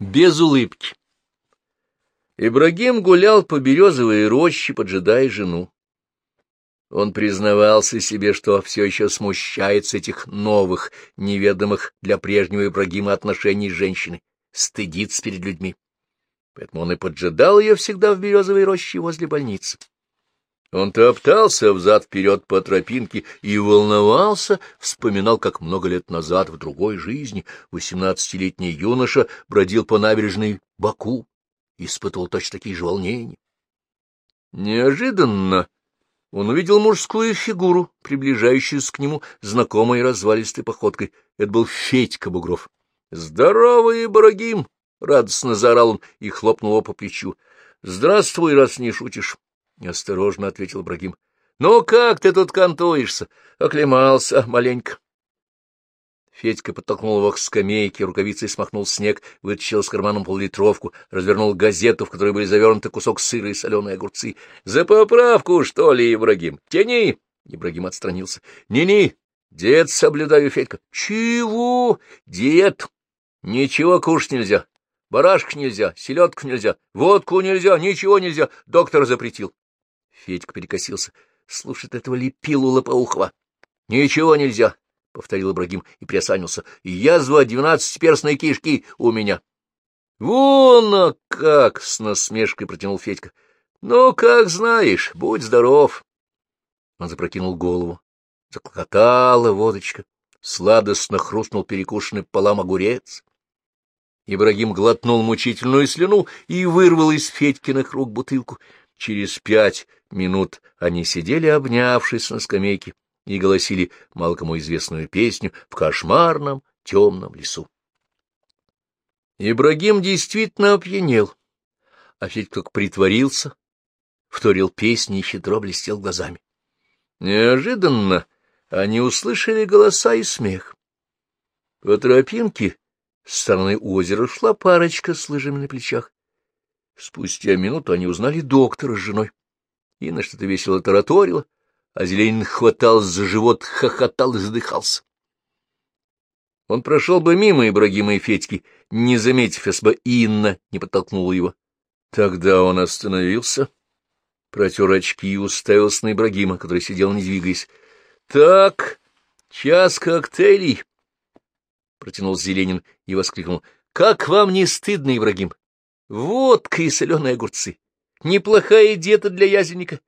без улыбки. Ибрагим гулял по березовой роще, поджидая жену. Он признавался себе, что все еще смущается этих новых, неведомых для прежнего Ибрагима отношений с женщиной, стыдится перед людьми. Поэтому он и поджидал ее всегда в березовой роще возле больницы. Он топтался взад-вперед по тропинке и волновался, вспоминал, как много лет назад в другой жизни восемнадцатилетний юноша бродил по набережной Баку, испытывал точно такие же волнения. Неожиданно он увидел мужскую фигуру, приближающуюся к нему знакомой развалистой походкой. Это был Федька Бугров. — Здоровый, Ибрагим! — радостно заорал он и хлопнул его по плечу. — Здравствуй, раз не шутишь. — осторожно ответил Брагим. — Ну как ты тут кантуешься? Оклемался маленько. Федька подтолкнул его к скамейке, рукавицей смахнул снег, вытащил из кармана поллитровку, развернул газету, в которой были завернуты кусок сыра и соленые огурцы. — За поправку, что ли, Ибрагим? Тяни! Ибрагим отстранился. «Не — Дед соблюдаю, Федька. — Чего? — Диет. Ничего кушать нельзя. Барашек нельзя, селедку нельзя, водку нельзя, ничего нельзя. Доктор запретил. Федька перекосился. — Слушай, этого лепилу лопоухова. — Ничего нельзя, — повторил Ибрагим и приосанился. — Язва двенадцатиперстной кишки у меня. — Вон а как! — с насмешкой протянул Федька. — Ну, как знаешь, будь здоров. Он запрокинул голову. Заклокотала водочка. Сладостно хрустнул перекушенный полам огурец. Ибрагим глотнул мучительную слюну и вырвал из Федькиных рук бутылку. Через пять минут они сидели, обнявшись на скамейке, и голосили мало кому известную песню в кошмарном темном лесу. Ибрагим действительно опьянел, а Федь как притворился, вторил песни и хитро блестел глазами. Неожиданно они услышали голоса и смех. По тропинке с стороны озера шла парочка с лыжами на плечах. Спустя минуту они узнали доктора с женой. Инна что-то весело тараторила, а Зеленин хватал за живот, хохотал и задыхался. Он прошел бы мимо Ибрагима и Федьки, не заметив, если бы Инна не подтолкнула его. Тогда он остановился, протер очки и уставился на Ибрагима, который сидел, не двигаясь. — Так, час коктейлей, — протянул Зеленин и воскликнул. — Как вам не стыдно, Ибрагим? Водка и соленые огурцы. Неплохая диета для язвенника.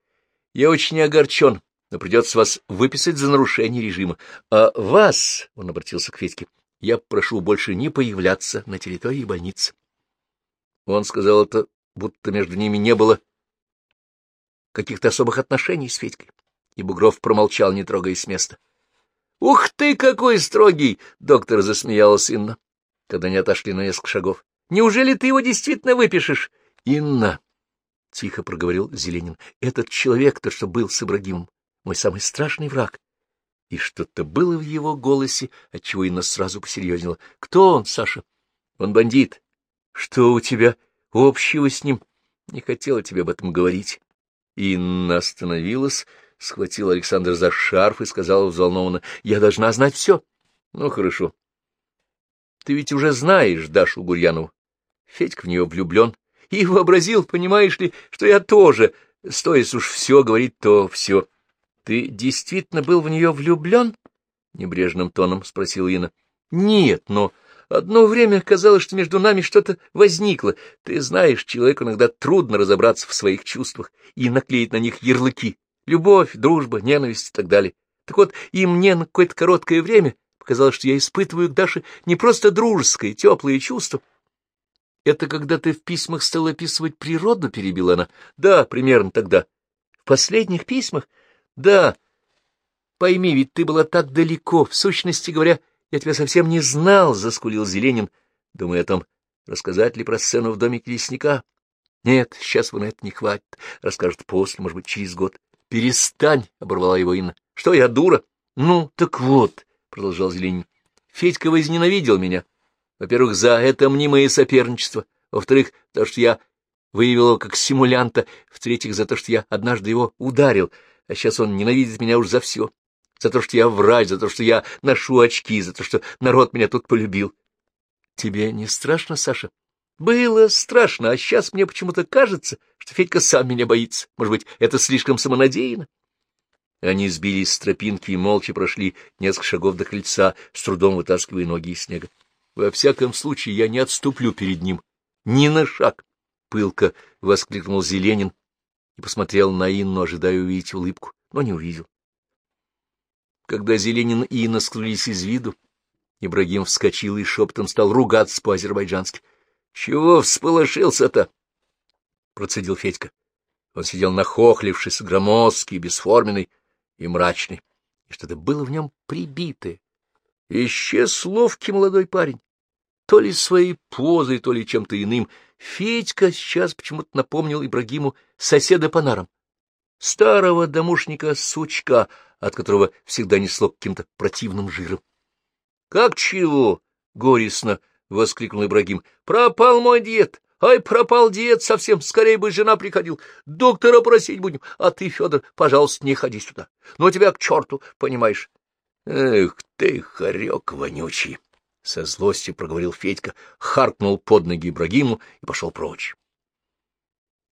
Я очень огорчен, но придется вас выписать за нарушение режима. А вас, — он обратился к Федьке, — я прошу больше не появляться на территории больницы. Он сказал это, будто между ними не было каких-то особых отношений с Федькой, и Бугров промолчал, не трогаясь с места. — Ух ты, какой строгий! — доктор засмеялась Инна, когда они отошли на несколько шагов. Неужели ты его действительно выпишешь? — Инна, — тихо проговорил Зеленин, — этот человек, то, что был с Ибрагимом, мой самый страшный враг. И что-то было в его голосе, отчего Инна сразу посерьезнела. — Кто он, Саша? — Он бандит. — Что у тебя общего с ним? Не хотела тебе об этом говорить. Инна остановилась, схватила Александра за шарф и сказала взволнованно, — Я должна знать все. — Ну, хорошо. Ты ведь уже знаешь Дашу Гурьянову. Федька в нее влюблен. И вообразил, понимаешь ли, что я тоже, стоит уж все говорить, то все. Ты действительно был в нее влюблен? — небрежным тоном спросил Инна. — Нет, но одно время казалось, что между нами что-то возникло. Ты знаешь, человеку иногда трудно разобраться в своих чувствах и наклеить на них ярлыки. Любовь, дружба, ненависть и так далее. Так вот, и мне на какое-то короткое время показалось, что я испытываю к Даше не просто дружеское, теплые чувства, это когда ты в письмах стал описывать природу, — перебила она. — Да, примерно тогда. — В последних письмах? — Да. Пойми, ведь ты была так далеко. В сущности говоря, я тебя совсем не знал, — заскулил Зеленин, думая о том, рассказать ли про сцену в домике лесника. — Нет, сейчас вы на это не хватит. Расскажет после, может быть, через год. — Перестань, — оборвала его Инна. — Что, я дура? — Ну, так вот, — продолжал Зеленин. — Федька возненавидел меня. Во-первых, за это мнимое соперничество. Во-вторых, то, что я выявил его как симулянта. В-третьих, за то, что я однажды его ударил. А сейчас он ненавидит меня уж за все. За то, что я врач, за то, что я ношу очки, за то, что народ меня тут полюбил. Тебе не страшно, Саша? Было страшно, а сейчас мне почему-то кажется, что Федька сам меня боится. Может быть, это слишком самонадеянно? Они сбились с тропинки и молча прошли несколько шагов до крыльца, с трудом вытаскивая ноги из снега. Во всяком случае, я не отступлю перед ним. Ни на шаг! — пылко воскликнул Зеленин и посмотрел на Инну, ожидая увидеть улыбку, но не увидел. Когда Зеленин и Инна скрылись из виду, Ибрагим вскочил и шепотом стал ругаться по-азербайджански. — Чего всполошился-то? — процедил Федька. Он сидел нахохлившись, громоздкий, бесформенный и мрачный, и что-то было в нем прибитое. Исчез ловкий молодой парень. То ли своей позой, то ли чем-то иным. Федька сейчас почему-то напомнил Ибрагиму соседа по нарам. Старого домушника-сучка, от которого всегда несло каким-то противным жиром. — Как чего? — горестно — воскликнул Ибрагим. — Пропал мой дед! Ай, пропал дед совсем! Скорее бы жена приходил. Доктора просить будем. А ты, Федор, пожалуйста, не ходи сюда. Ну, тебя к черту, понимаешь? — Эх ты, хорек вонючий! — со злостью проговорил Федька, харкнул под ноги Ибрагиму и пошел прочь.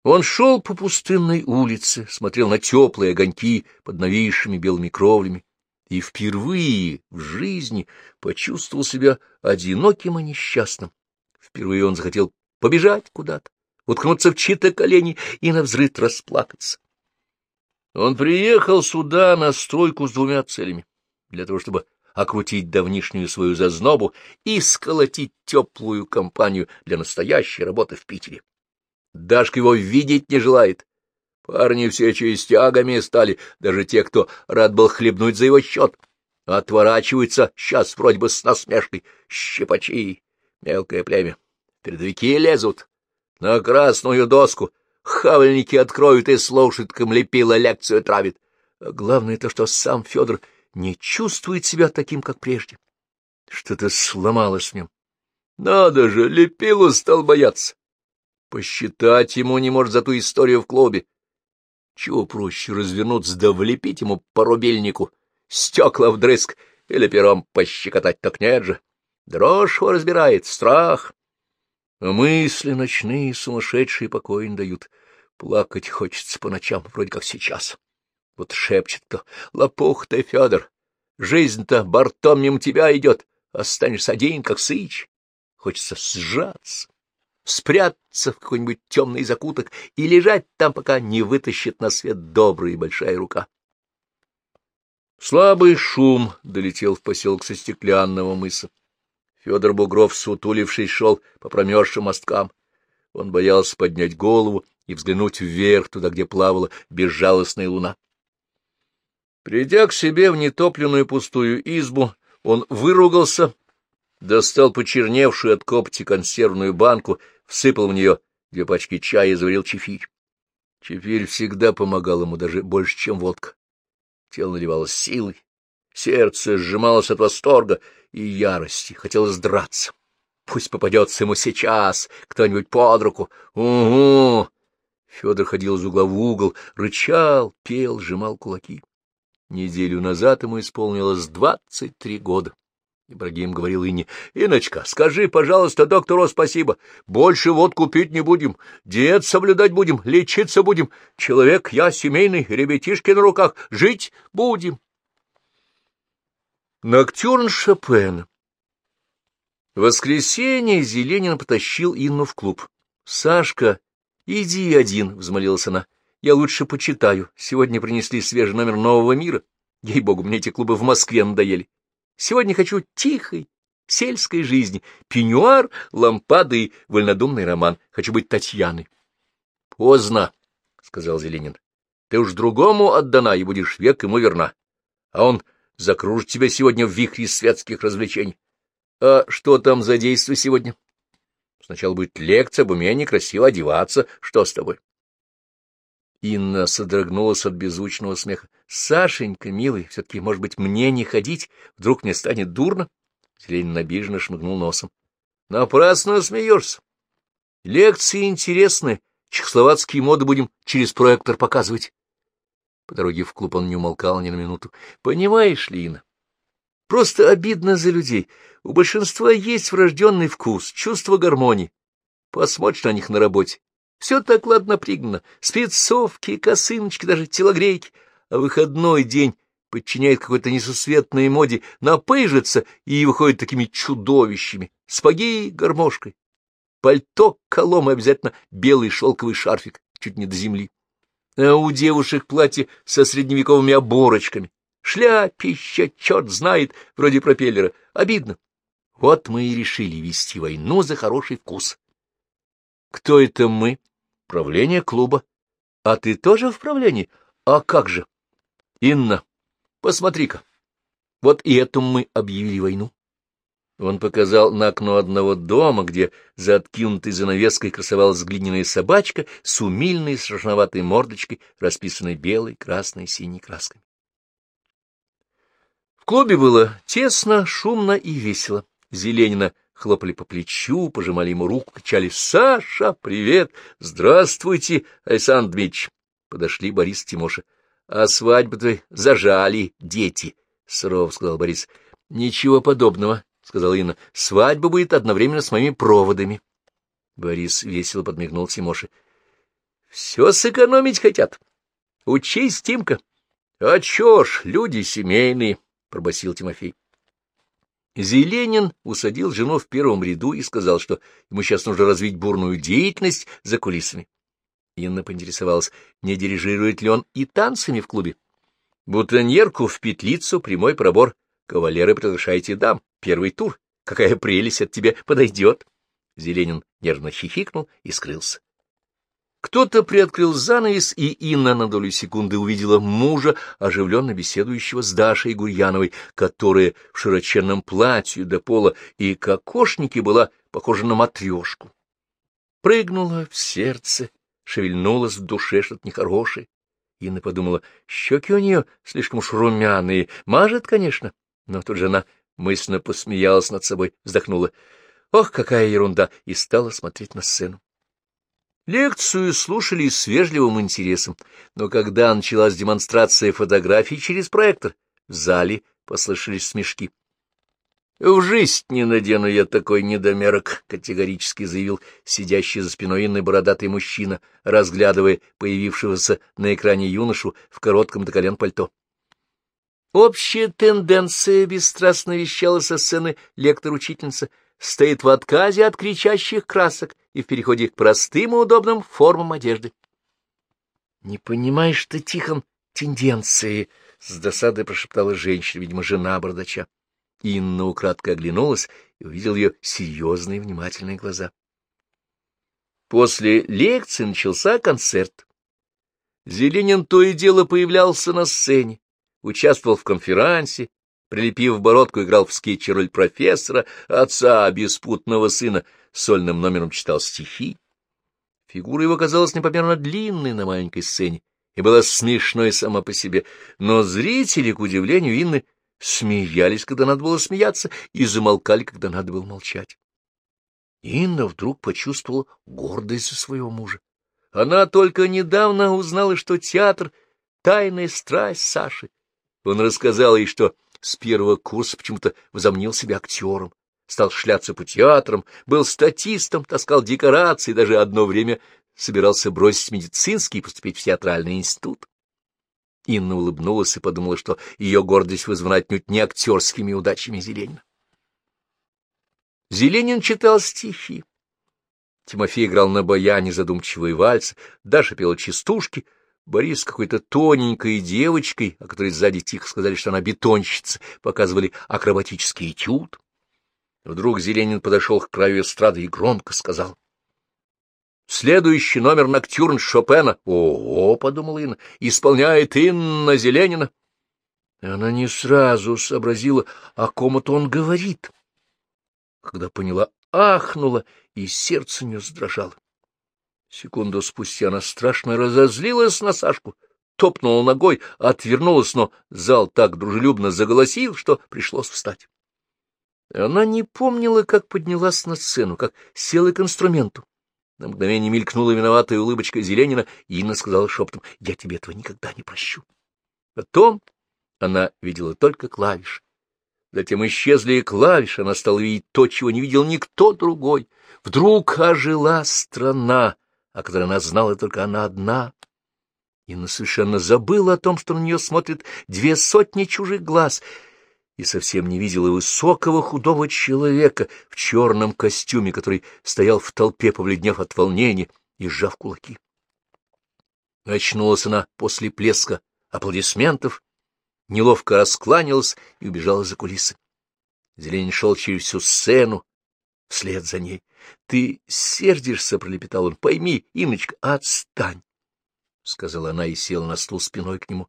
Он шел по пустынной улице, смотрел на теплые огоньки под новейшими белыми кровлями, и впервые в жизни почувствовал себя одиноким и несчастным. Впервые он захотел побежать куда-то, уткнуться в чьи-то колени и навзрыд расплакаться. Он приехал сюда на стройку с двумя целями. Для того, чтобы окрутить давнишнюю свою зазнобу и сколотить теплую компанию для настоящей работы в Питере. Дашка его видеть не желает, Парни все частягами стали, даже те, кто рад был хлебнуть за его счет. Отворачиваются сейчас вроде бы с насмешкой. Щипачи, мелкое племя. Передовики лезут. На красную доску хавальники откроют и с лошадком лепила лекцию травит. А главное то, что сам Федор не чувствует себя таким, как прежде. Что-то сломалось в нем. Надо же, лепилу стал бояться. Посчитать ему не может за ту историю в клубе. Чего проще развернуться да влепить ему по рубельнику, стекла вдрызг или пером пощекотать, так нет же. Дрожь его разбирает, страх. Мысли ночные сумасшедшие покоя не дают. Плакать хочется по ночам, вроде как сейчас. Вот шепчет-то, лопух ты, Федор, жизнь-то бортом мимо тебя идет, останешься один, как сыч. Хочется сжаться спрятаться в какой-нибудь темный закуток и лежать там, пока не вытащит на свет добрая и большая рука. Слабый шум долетел в поселок со стеклянного мыса. Федор Бугров, сутулившись, шел по промерзшим мосткам. Он боялся поднять голову и взглянуть вверх, туда, где плавала безжалостная луна. Придя к себе в нетопленную пустую избу, он выругался, достал почерневшую от копти консервную банку всыпал в нее две пачки чая и заварил чефирь. Чефирь всегда помогал ему даже больше, чем водка. Тело наливалось силой, сердце сжималось от восторга и ярости, хотелось драться. Пусть попадется ему сейчас кто-нибудь под руку. Угу! Федор ходил из угла в угол, рычал, пел, сжимал кулаки. Неделю назад ему исполнилось двадцать три года. Ибрагим говорил Инне, — Иночка, скажи, пожалуйста, доктору спасибо. Больше водку пить не будем, диет соблюдать будем, лечиться будем. Человек я семейный, ребятишки на руках, жить будем. Ноктюрн Шопена В воскресенье Зеленин потащил Инну в клуб. — Сашка, иди один, — взмолилась она. — Я лучше почитаю. Сегодня принесли свежий номер «Нового мира». Ей-богу, мне эти клубы в Москве надоели. Сегодня хочу тихой, сельской жизни, пеньюар, лампады и вольнодумный роман. Хочу быть Татьяной. — Поздно, — сказал Зеленин. — Ты уж другому отдана и будешь век ему верна. А он закружит тебя сегодня в вихре светских развлечений. А что там за действие сегодня? Сначала будет лекция об умении красиво одеваться. Что с тобой? Инна содрогнулась от беззвучного смеха. — Сашенька, милый, все-таки, может быть, мне не ходить? Вдруг мне станет дурно? Селенин обиженно шмыгнул носом. — Напрасно смеешься. Лекции интересные. Чехословацкие моды будем через проектор показывать. По дороге в клуб он не умолкал ни на минуту. — Понимаешь ли, Инна, просто обидно за людей. У большинства есть врожденный вкус, чувство гармонии. Посмотришь на них на работе. Все так ладно пригнано. Спецовки, косыночки, даже телогрейки. А выходной день подчиняет какой-то несусветной моде, напыжится и выходит такими чудовищами. Спаги гармошкой. Пальто колом и обязательно белый шелковый шарфик, чуть не до земли. А у девушек платье со средневековыми оборочками. Шляпища, черт знает, вроде пропеллера. Обидно. Вот мы и решили вести войну за хороший вкус. Кто это мы? Правление клуба. А ты тоже в правлении? А как же? Инна, посмотри-ка. Вот и этому мы объявили войну. Он показал на окно одного дома, где за откинутой занавеской красовалась глиняная собачка с умильной страшноватой мордочкой, расписанной белой, красной, синей красками. В клубе было тесно, шумно и весело. Зеленина хлопали по плечу, пожимали ему руку, кричали «Саша, привет! Здравствуйте, Александр Дмитриевич!» Подошли Борис и Тимоша. «А свадьбу-то зажали дети», — сурово сказал Борис. «Ничего подобного», — сказала Инна. «Свадьба будет одновременно с моими проводами». Борис весело подмигнул Тимоше. «Все сэкономить хотят. Учись, Тимка». «А чё ж, люди семейные», — пробасил Тимофей. Зеленин усадил жену в первом ряду и сказал, что ему сейчас нужно развить бурную деятельность за кулисами. Инна поинтересовалась, не дирижирует ли он и танцами в клубе. Бутоньерку в петлицу, прямой пробор. Кавалеры приглашайте дам. Первый тур. Какая прелесть от тебя подойдет. Зеленин нервно хихикнул и скрылся. Кто-то приоткрыл занавес, и Инна на долю секунды увидела мужа, оживленно беседующего с Дашей Гурьяновой, которая в широченном платье до пола и кокошнике была похожа на матрешку. Прыгнула в сердце, шевельнулась в душе что-то нехорошее. Инна подумала, щеки у нее слишком уж румяные, мажет, конечно, но тут же она мысленно посмеялась над собой, вздохнула. Ох, какая ерунда! И стала смотреть на сцену. Лекцию слушали с вежливым интересом, но когда началась демонстрация фотографий через проектор, в зале послышались смешки. — В жизнь не надену я такой недомерок, — категорически заявил сидящий за спиной Инны бородатый мужчина, разглядывая появившегося на экране юношу в коротком до колен пальто. Общая тенденция бесстрастно вещала со сцены лектор-учительница — стоит в отказе от кричащих красок и в переходе к простым и удобным формам одежды. — Не понимаешь ты, Тихон, тенденции, — с досадой прошептала женщина, видимо, жена бардача. Инна украдкой оглянулась и увидел ее серьезные внимательные глаза. После лекции начался концерт. Зеленин то и дело появлялся на сцене, участвовал в конферансе, прилепив бородку, играл в скетче роль профессора, отца беспутного сына, сольным номером читал стихи. Фигура его казалась непомерно длинной на маленькой сцене и была смешной сама по себе, но зрители, к удивлению Инны, смеялись, когда надо было смеяться, и замолкали, когда надо было молчать. Инна вдруг почувствовала гордость за своего мужа. Она только недавно узнала, что театр — тайная страсть Саши. Он рассказал ей, что с первого курса почему-то возомнил себя актером, стал шляться по театрам, был статистом, таскал декорации, даже одно время собирался бросить медицинский и поступить в театральный институт. Инна улыбнулась и подумала, что ее гордость вызвана отнюдь не актерскими удачами Зеленина. Зеленин читал стихи. Тимофей играл на баяне задумчивые вальсы, Даша пела частушки — Борис с какой-то тоненькой девочкой, о которой сзади тихо сказали, что она бетонщица, показывали акробатический этюд. Вдруг Зеленин подошел к краю эстрады и громко сказал. «Следующий номер ноктюрн Шопена». «Ого!» — подумала Инна. «Исполняет Инна Зеленина». Она не сразу сообразила, о ком это он говорит. Когда поняла, ахнула, и сердце не задрожало. Секунду спустя она страшно разозлилась на Сашку, топнула ногой, отвернулась, но зал так дружелюбно заголосил, что пришлось встать. Она не помнила, как поднялась на сцену, как села к инструменту. На мгновение мелькнула виноватая улыбочка Зеленина, и Инна сказала шептом, — Я тебе этого никогда не прощу. Потом она видела только клавиши. Затем исчезли и клавиши, она стала видеть то, чего не видел никто другой — Вдруг ожила страна, о которой она знала только она одна. Инна совершенно забыла о том, что на нее смотрят две сотни чужих глаз, и совсем не видела высокого худого человека в черном костюме, который стоял в толпе, побледнев от волнения и сжав кулаки. Очнулась она после плеска аплодисментов, неловко раскланялась и убежала за кулисы. Зелень шел через всю сцену, вслед за ней. — Ты сердишься, — пролепетал он. — Пойми, Иночка, отстань, — сказала она и села на стул спиной к нему.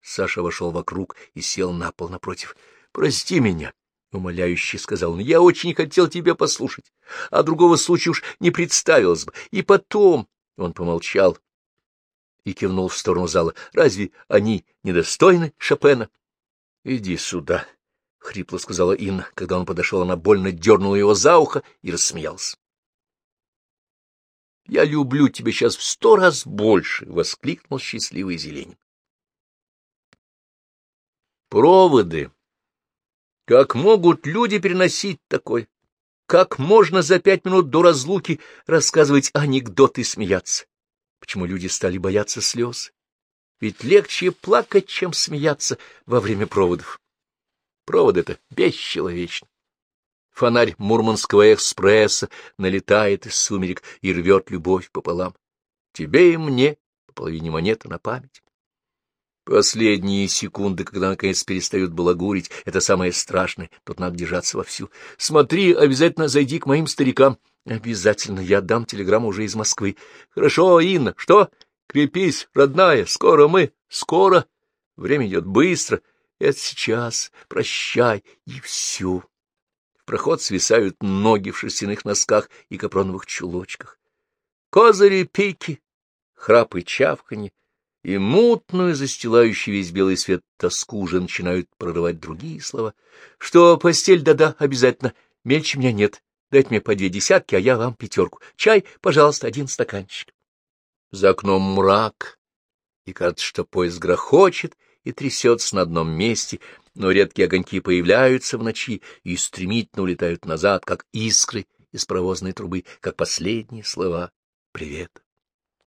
Саша вошел вокруг и сел на пол напротив. — Прости меня, — умоляюще сказал он. — Я очень хотел тебя послушать, а другого случая уж не представилось бы. И потом... Он помолчал и кивнул в сторону зала. — Разве они недостойны Шопена? — Иди сюда, — хрипло сказала Инна. Когда он подошел, она больно дернула его за ухо и рассмеялся. — Я люблю тебя сейчас в сто раз больше! — воскликнул счастливый Зеленин. Проводы. Как могут люди переносить такое? Как можно за пять минут до разлуки рассказывать анекдоты и смеяться? Почему люди стали бояться слез? Ведь легче плакать, чем смеяться во время проводов. Провод — это бесчеловечно. Фонарь Мурманского экспресса налетает из сумерек и рвет любовь пополам. Тебе и мне по половине монеты на память. Последние секунды, когда наконец перестают балагурить, это самое страшное, тут надо держаться вовсю. Смотри, обязательно зайди к моим старикам. Обязательно, я дам телеграмму уже из Москвы. Хорошо, Инна, что? Крепись, родная, скоро мы, скоро. Время идет быстро. Это сейчас, прощай, и все. В проход свисают ноги в шерстяных носках и капроновых чулочках. Козыри, пики, храп и чавканье, и мутную, застилающую весь белый свет тоску уже начинают прорывать другие слова. Что постель да-да, обязательно, мельче меня нет. Дайте мне по две десятки, а я вам пятерку. Чай, пожалуйста, один стаканчик. За окном мрак, и кажется, что поезд грохочет и трясется на одном месте, но редкие огоньки появляются в ночи и стремительно улетают назад, как искры из провозной трубы, как последние слова привета.